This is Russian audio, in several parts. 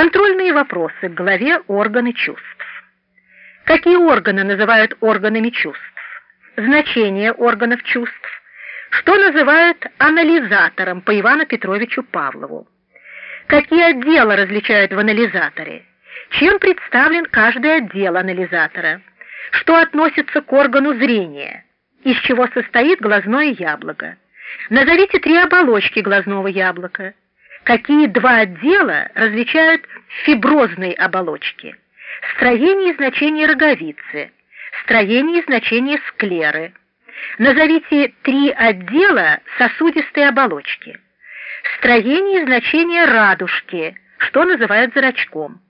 Контрольные вопросы к главе «Органы чувств». Какие органы называют органами чувств? Значение органов чувств. Что называют анализатором по Ивану Петровичу Павлову? Какие отделы различают в анализаторе? Чем представлен каждый отдел анализатора? Что относится к органу зрения? Из чего состоит глазное яблоко? Назовите три оболочки глазного яблока. Какие два отдела различают фиброзные оболочки? Строение и значение роговицы, строение и значение склеры. Назовите три отдела сосудистой оболочки. Строение и значение радужки, что называют зрачком.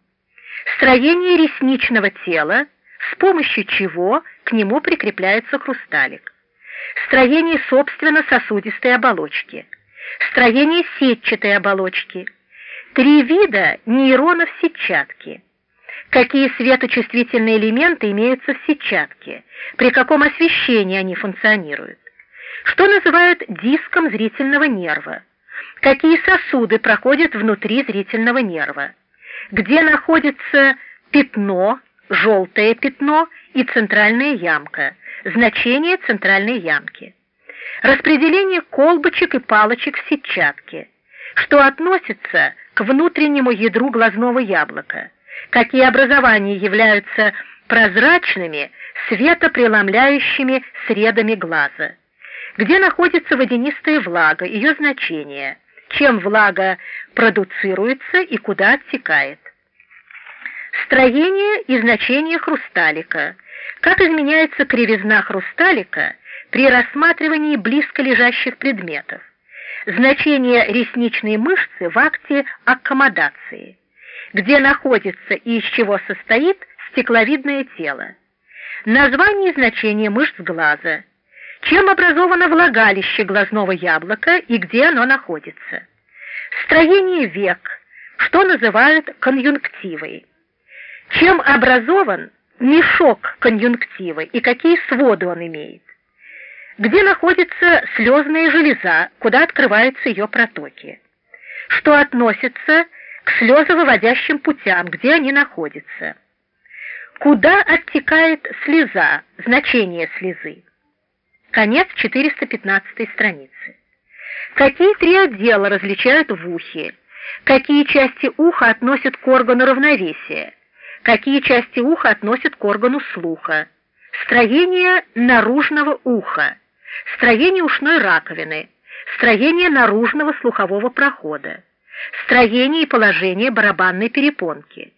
Строение ресничного тела, с помощью чего к нему прикрепляется хрусталик. Строение собственно сосудистой оболочки. Строение сетчатой оболочки. Три вида нейронов сетчатки. Какие светочувствительные элементы имеются в сетчатке? При каком освещении они функционируют? Что называют диском зрительного нерва? Какие сосуды проходят внутри зрительного нерва? Где находится пятно, желтое пятно и центральная ямка? Значение центральной ямки. Распределение колбочек и палочек в сетчатке. Что относится к внутреннему ядру глазного яблока? Какие образования являются прозрачными, светопреломляющими средами глаза? Где находится водянистая влага, ее значение? Чем влага продуцируется и куда оттекает? Строение и значение хрусталика – как изменяется кривизна хрусталика при рассматривании близко лежащих предметов? Значение ресничной мышцы в акте аккомодации. Где находится и из чего состоит стекловидное тело? Название и значение мышц глаза. Чем образовано влагалище глазного яблока и где оно находится? Строение век, что называют конъюнктивой. Чем образован мешок конъюнктивы и какие своды он имеет. Где находится слезная железа, куда открываются ее протоки. Что относится к слезовыводящим путям, где они находятся. Куда оттекает слеза, значение слезы. Конец 415 страницы. Какие три отдела различают в ухе? Какие части уха относят к органу равновесия? какие части уха относят к органу слуха, строение наружного уха, строение ушной раковины, строение наружного слухового прохода, строение и положение барабанной перепонки,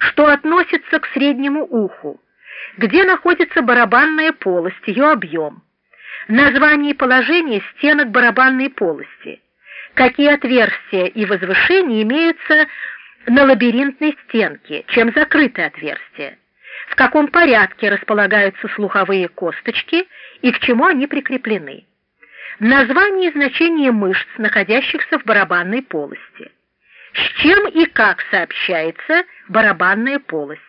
что относится к среднему уху, где находится барабанная полость, ее объем, название и положение стенок барабанной полости, какие отверстия и возвышения имеются на лабиринтной стенке, чем закрытое отверстие, в каком порядке располагаются слуховые косточки и к чему они прикреплены, название и значение мышц, находящихся в барабанной полости, с чем и как сообщается барабанная полость,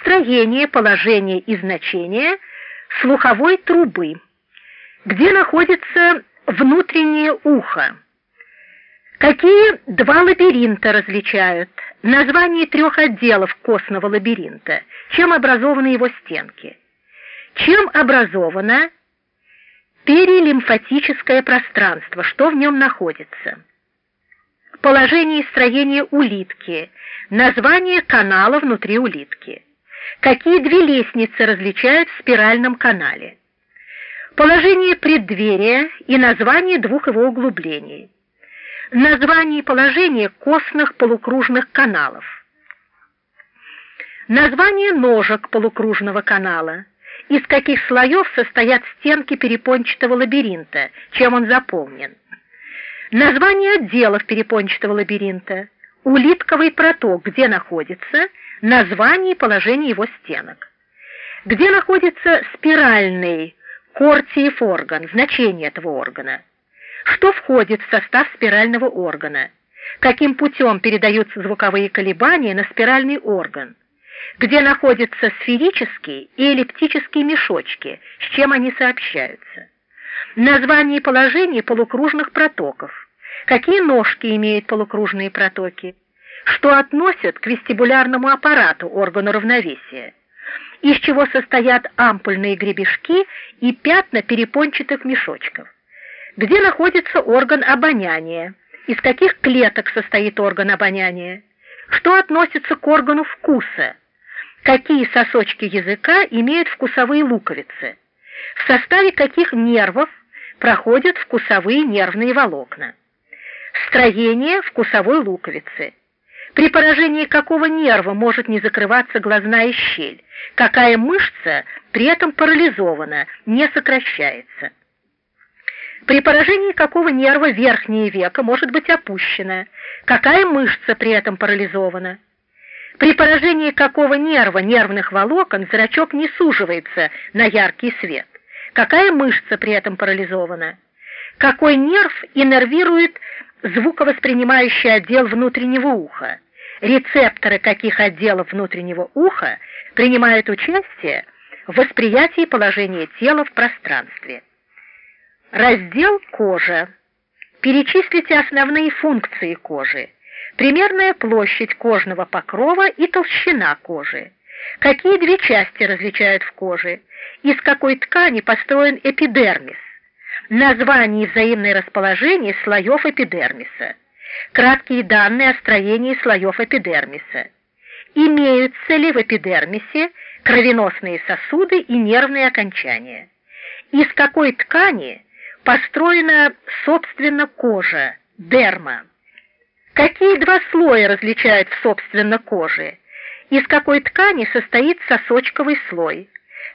строение, положение и значение слуховой трубы, где находится внутреннее ухо, Какие два лабиринта различают? Название трех отделов костного лабиринта. Чем образованы его стенки? Чем образовано перилимфатическое пространство? Что в нем находится? Положение и строение улитки. Название канала внутри улитки. Какие две лестницы различают в спиральном канале? Положение преддверия и название двух его углублений название и положение костных полукружных каналов. Название ножек полукружного канала. Из каких слоев состоят стенки перепончатого лабиринта, чем он заполнен. Название отделов перепончатого лабиринта. Улитковый проток, где находится, название и положение его стенок. Где находится спиральный кортиев орган, значение этого органа что входит в состав спирального органа, каким путем передаются звуковые колебания на спиральный орган, где находятся сферические и эллиптические мешочки, с чем они сообщаются, название и положение полукружных протоков, какие ножки имеют полукружные протоки, что относят к вестибулярному аппарату органу равновесия, из чего состоят ампульные гребешки и пятна перепончатых мешочков, где находится орган обоняния, из каких клеток состоит орган обоняния, что относится к органу вкуса, какие сосочки языка имеют вкусовые луковицы, в составе каких нервов проходят вкусовые нервные волокна, строение вкусовой луковицы, при поражении какого нерва может не закрываться глазная щель, какая мышца при этом парализована, не сокращается. При поражении какого нерва верхнее веко может быть опущено, какая мышца при этом парализована. При поражении какого нерва нервных волокон зрачок не суживается на яркий свет, какая мышца при этом парализована. Какой нерв иннервирует звуковоспринимающий отдел внутреннего уха, рецепторы каких отделов внутреннего уха принимают участие в восприятии положения тела в пространстве. Раздел «Кожа». Перечислите основные функции кожи. Примерная площадь кожного покрова и толщина кожи. Какие две части различают в коже? Из какой ткани построен эпидермис? Название и взаимное расположение слоев эпидермиса. Краткие данные о строении слоев эпидермиса. Имеются ли в эпидермисе кровеносные сосуды и нервные окончания? Из какой ткани построена, собственно, кожа, дерма. Какие два слоя различают в собственно коже? Из какой ткани состоит сосочковый слой?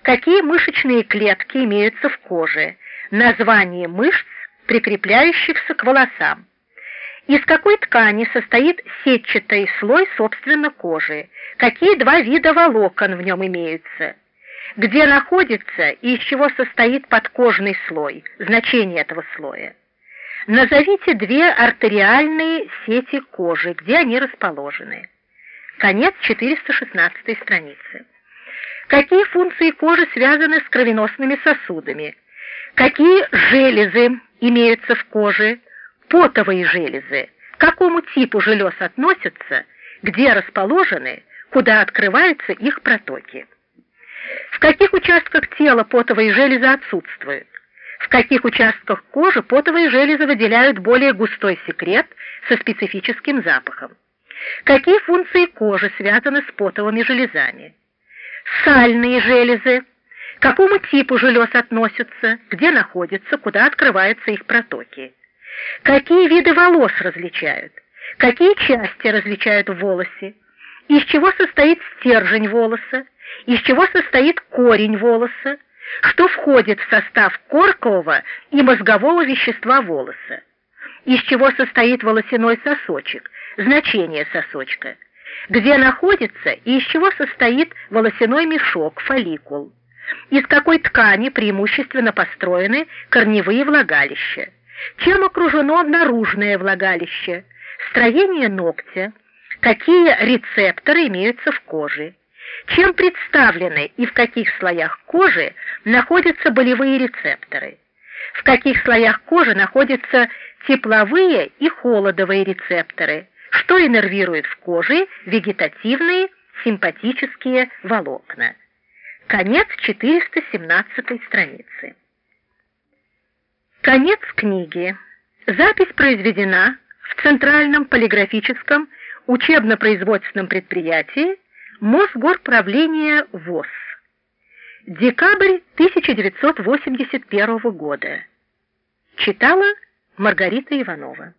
Какие мышечные клетки имеются в коже? Название мышц, прикрепляющихся к волосам. Из какой ткани состоит сетчатый слой, собственно, кожи? Какие два вида волокон в нем имеются? Где находится и из чего состоит подкожный слой, значение этого слоя. Назовите две артериальные сети кожи, где они расположены. Конец 416 страницы. Какие функции кожи связаны с кровеносными сосудами? Какие железы имеются в коже? Потовые железы. К какому типу желез относятся? Где расположены? Куда открываются их протоки? В каких участках тела потовые железы отсутствуют? В каких участках кожи потовые железы выделяют более густой секрет со специфическим запахом? Какие функции кожи связаны с потовыми железами? Сальные железы. К какому типу желез относятся? Где находятся? Куда открываются их протоки? Какие виды волос различают? Какие части различают в волосе? Из чего состоит стержень волоса? Из чего состоит корень волоса, что входит в состав коркового и мозгового вещества волоса, из чего состоит волосяной сосочек, значение сосочка, где находится и из чего состоит волосяной мешок, фолликул, из какой ткани преимущественно построены корневые влагалища, чем окружено наружное влагалище, строение ногтя, какие рецепторы имеются в коже, чем представлены и в каких слоях кожи находятся болевые рецепторы, в каких слоях кожи находятся тепловые и холодовые рецепторы, что иннервирует в коже вегетативные симпатические волокна. Конец 417 страницы. Конец книги. Запись произведена в Центральном полиграфическом учебно-производственном предприятии Мосгорправление ВОЗ. Декабрь 1981 года. Читала Маргарита Иванова.